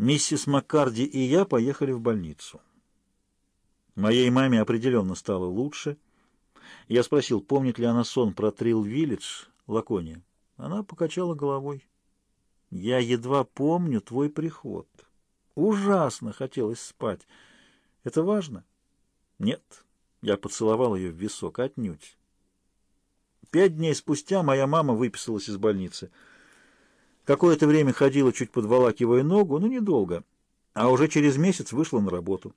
Миссис Маккарди и я поехали в больницу. Моей маме определенно стало лучше. Я спросил, помнит ли она сон про Трилл-Виллидж, Лакония. Она покачала головой. «Я едва помню твой приход. Ужасно хотелось спать. Это важно?» «Нет». Я поцеловал ее в висок. Отнюдь. Пять дней спустя моя мама выписалась из больницы. Какое-то время ходила, чуть подволакивая ногу, но недолго, а уже через месяц вышла на работу.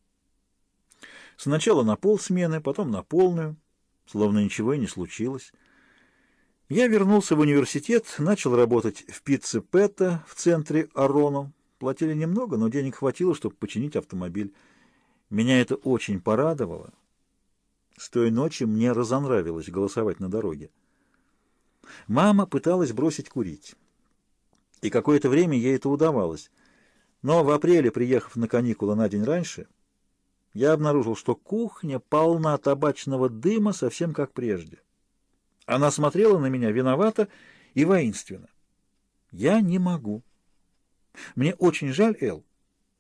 Сначала на полсмены, потом на полную, словно ничего и не случилось. Я вернулся в университет, начал работать в пицце Пэта в центре Арону. Платили немного, но денег хватило, чтобы починить автомобиль. Меня это очень порадовало. С той ночи мне разонравилось голосовать на дороге. Мама пыталась бросить курить. И какое-то время ей это удавалось. Но в апреле, приехав на каникулы на день раньше, я обнаружил, что кухня полна табачного дыма, совсем как прежде. Она смотрела на меня виновато и воинственно. Я не могу. Мне очень жаль, Эл.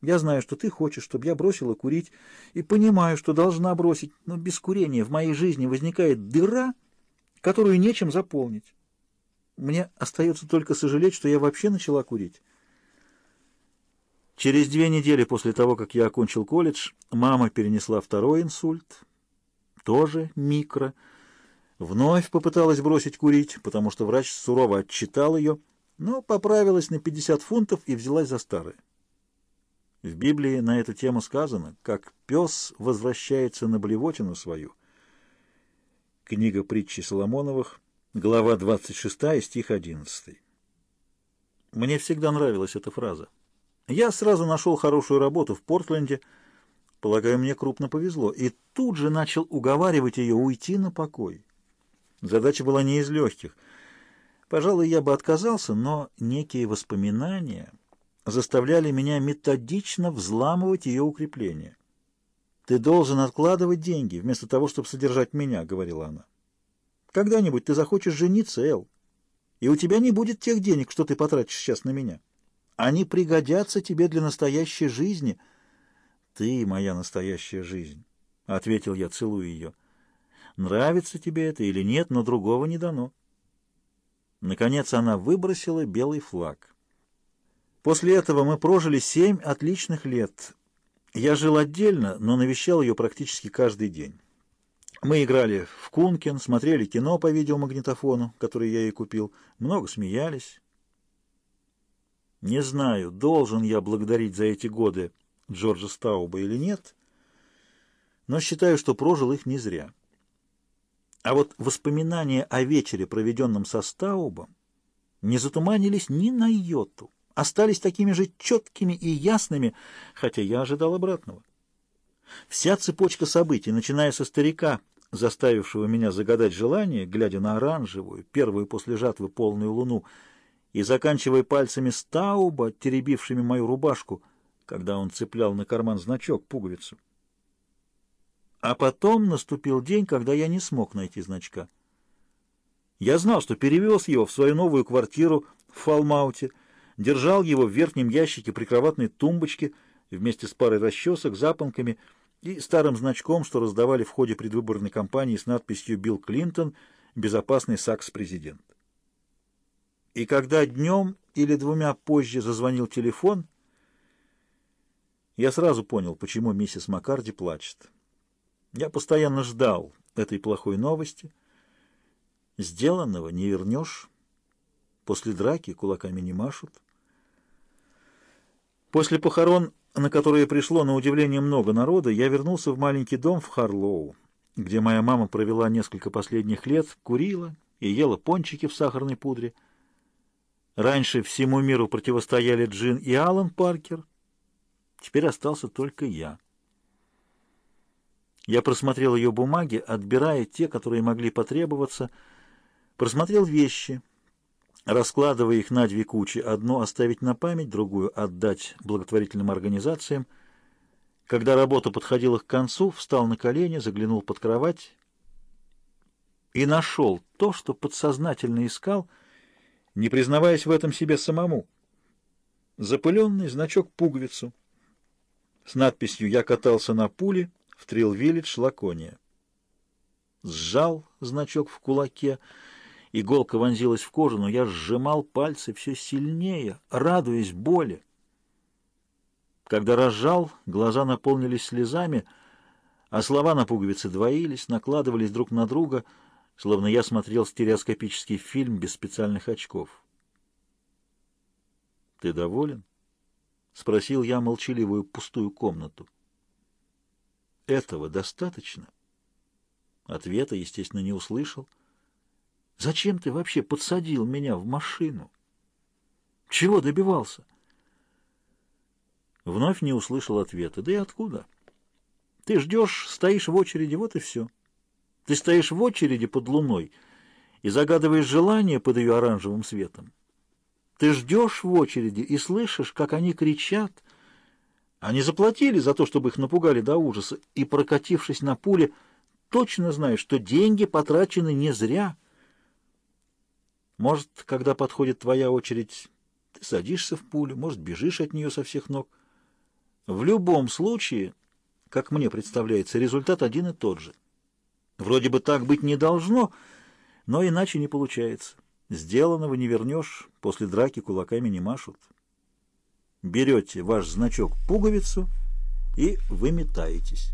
Я знаю, что ты хочешь, чтобы я бросила курить, и понимаю, что должна бросить, но без курения в моей жизни возникает дыра, которую нечем заполнить. Мне остается только сожалеть, что я вообще начала курить. Через две недели после того, как я окончил колледж, мама перенесла второй инсульт, тоже микро. Вновь попыталась бросить курить, потому что врач сурово отчитал ее, но поправилась на 50 фунтов и взялась за старое. В Библии на эту тему сказано, как пес возвращается на блевотину свою. Книга притчи Соломоновых, глава 26, стих 11. Мне всегда нравилась эта фраза. Я сразу нашел хорошую работу в Портленде, полагаю, мне крупно повезло, и тут же начал уговаривать ее уйти на покой. Задача была не из легких. Пожалуй, я бы отказался, но некие воспоминания заставляли меня методично взламывать ее укрепление. «Ты должен откладывать деньги, вместо того, чтобы содержать меня», — говорила она. «Когда-нибудь ты захочешь жениться, Эл, и у тебя не будет тех денег, что ты потратишь сейчас на меня». Они пригодятся тебе для настоящей жизни. Ты моя настоящая жизнь, — ответил я, целуя ее. Нравится тебе это или нет, но другого не дано. Наконец она выбросила белый флаг. После этого мы прожили семь отличных лет. Я жил отдельно, но навещал ее практически каждый день. Мы играли в кункен, смотрели кино по видеомагнитофону, который я ей купил, много смеялись. Не знаю, должен я благодарить за эти годы Джорджа Стауба или нет, но считаю, что прожил их не зря. А вот воспоминания о вечере, проведенном со Стаубом, не затуманились ни на йоту, остались такими же четкими и ясными, хотя я ожидал обратного. Вся цепочка событий, начиная со старика, заставившего меня загадать желание, глядя на оранжевую, первую после жатвы полную луну, и заканчивая пальцами стауба, теребившими мою рубашку, когда он цеплял на карман значок, пуговицу. А потом наступил день, когда я не смог найти значка. Я знал, что перевез его в свою новую квартиру в Фалмауте, держал его в верхнем ящике прикроватной тумбочки вместе с парой расчесок, запонками и старым значком, что раздавали в ходе предвыборной кампании с надписью «Билл Клинтон, безопасный сакс-президент». И когда днем или двумя позже зазвонил телефон, я сразу понял, почему миссис Маккарди плачет. Я постоянно ждал этой плохой новости. Сделанного не вернешь. После драки кулаками не машут. После похорон, на которые пришло на удивление много народа, я вернулся в маленький дом в Харлоу, где моя мама провела несколько последних лет, курила и ела пончики в сахарной пудре. Раньше всему миру противостояли Джин и Алан Паркер. Теперь остался только я. Я просмотрел ее бумаги, отбирая те, которые могли потребоваться, просмотрел вещи, раскладывая их на две кучи, одну оставить на память, другую отдать благотворительным организациям. Когда работа подходила к концу, встал на колени, заглянул под кровать и нашел то, что подсознательно искал — не признаваясь в этом себе самому. запыленный значок пуговицу с надписью «Я катался на пуле в Трилл-Виллидж, Лакония». Сжал значок в кулаке, иголка вонзилась в кожу, но я сжимал пальцы все сильнее, радуясь боли. Когда разжал, глаза наполнились слезами, а слова на пуговице двоились, накладывались друг на друга, словно я смотрел стереоскопический фильм без специальных очков. «Ты доволен?» — спросил я молчаливую пустую комнату. «Этого достаточно?» Ответа, естественно, не услышал. «Зачем ты вообще подсадил меня в машину? Чего добивался?» Вновь не услышал ответа. «Да и откуда?» «Ты ждешь, стоишь в очереди, вот и все. Ты стоишь в очереди под луной и загадываешь желание под ее оранжевым светом. Ты ждешь в очереди и слышишь, как они кричат. Они заплатили за то, чтобы их напугали до ужаса, и, прокатившись на пуле, точно знаешь, что деньги потрачены не зря. Может, когда подходит твоя очередь, ты садишься в пулю, может, бежишь от нее со всех ног. В любом случае, как мне представляется, результат один и тот же. Вроде бы так быть не должно, но иначе не получается. Сделанного не вернешь, после драки кулаками не машут. Берете ваш значок пуговицу и выметаетесь.